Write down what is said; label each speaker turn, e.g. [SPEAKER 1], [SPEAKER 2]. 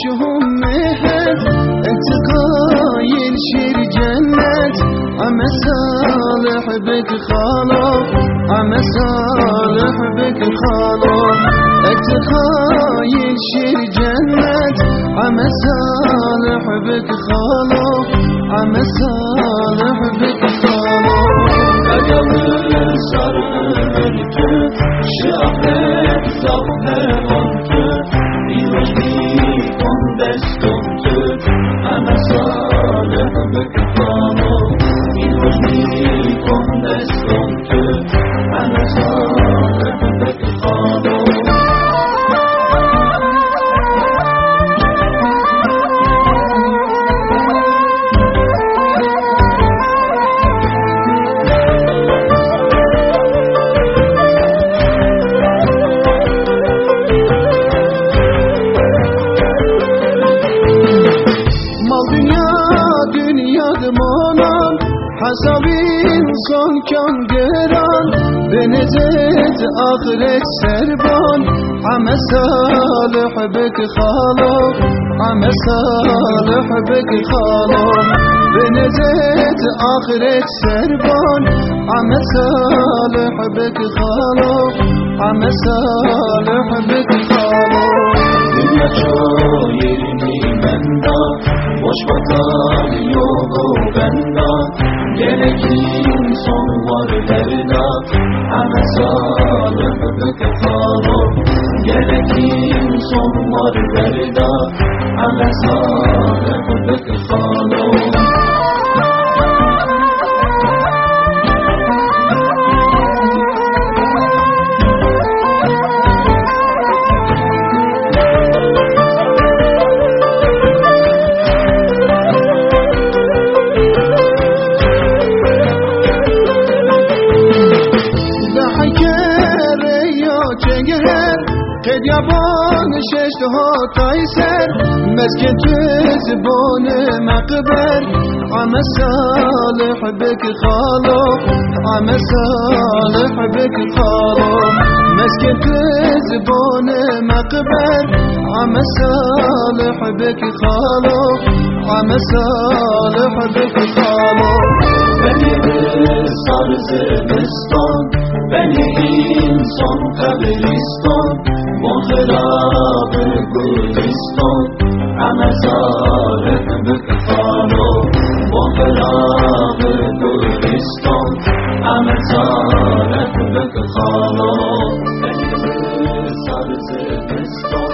[SPEAKER 1] شوم مه اتقاین شیر جنت. ام صالح بک خالو ام صالح بک خالو
[SPEAKER 2] اتقاین شیر جنت ام صالح بک خالو ام صالح بک خالو
[SPEAKER 1] اگر من سر من Hasabin son kan geran Benezet ahiret serban Ame salih bek khalo Ame salih bek khalo Benezet ahiret serban Ame salih bek khalo Ame salih bek khalo
[SPEAKER 2] Dünya çoğu yerini benda Boş bakan yolu benda Gerekin son var derda Ana sağlıklı kefaro Gerekin son var derda
[SPEAKER 1] Ana sağlıklı قد یابان ششت ها تایسر مسکن تو زبان مقبر. عم صالح بك خالو عم صالح بك خالو مسكن تو زبان مقبر عم صالح بك خالو عم صالح بك خالو
[SPEAKER 2] bir sar zebeston Beni insan منقلاب گلستان همه ظالم بکفانو منقلاب گلستان همه ظالم بکفانو سبز بستان